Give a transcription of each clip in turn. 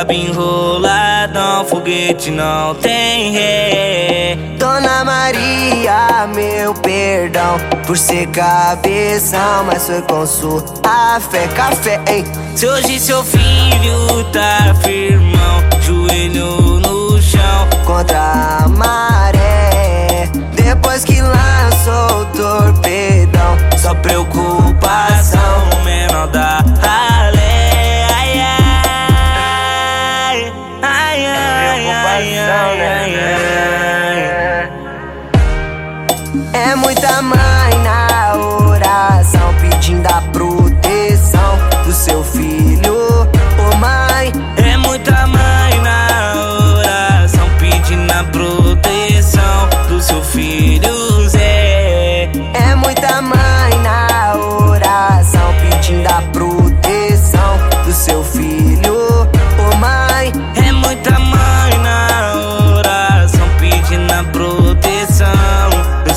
cabo enroladão, foguete não tem ré. Dona Maria, meu perdão por ser cabeção, mas foi com sua fé, café, hein? Se hoje seu filho tá firmão, joelho no chão, contra a maré. Depois que lançou o torpedão, só preocupação, É muita mãe na oração pedindo a proteção do seu filho. Ô oh, mãe, é muita mãe na oração pedindo a proteção do seu filho Zé. É muita mãe na oração pedindo a proteção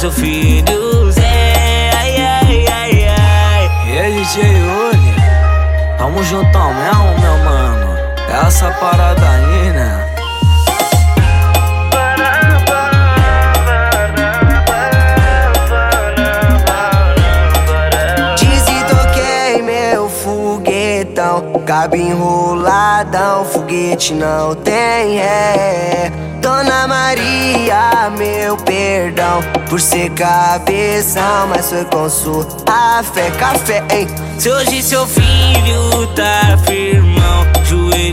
proteção do seu filho Zé. Ai, ai, ai, ai. E aí, DJ Uli? Tamo juntão mesmo, meu mano. É essa parada aí, né? Foguetão, cabo enroladão, foguete não tem ré. Perdão por ser cabeção, mas foi com sua fé, café, hein? Se hoje seu filho tá firmão, joelho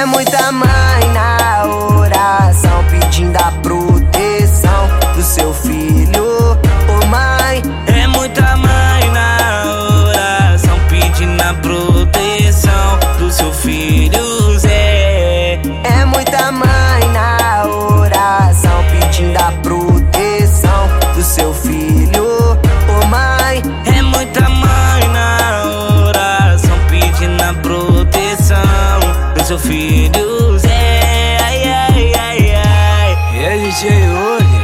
É muita mãe na filho Zé. Ai, ai, ai, ai. E aí, DJ Uli?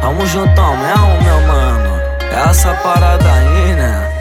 Tamo juntão mesmo, meu mano. É essa parada aí, né?